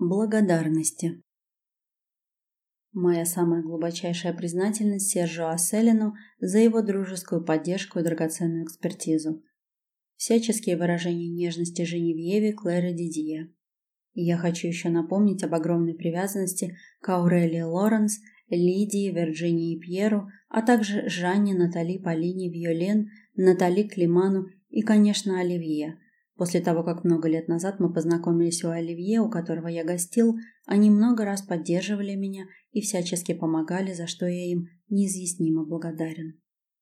Благодарности. Моя самая глубочайшая признательность Сержу Асселину за его дружескую поддержку и драгоценную экспертизу. Всяческие выражения нежности Женевьеве Клэр и Дидье. Я хочу еще напомнить об огромной привязанности к Аурелии Лоренс, Лидии, Вирджинии Пьеру, а также Жанне, Натали, Полине, Виолен, Натали Климану и, конечно, Оливье – После того, как много лет назад мы познакомились у Оливье, у которого я гостил, они много раз поддерживали меня и всячески помогали, за что я им неизъяснимо благодарен.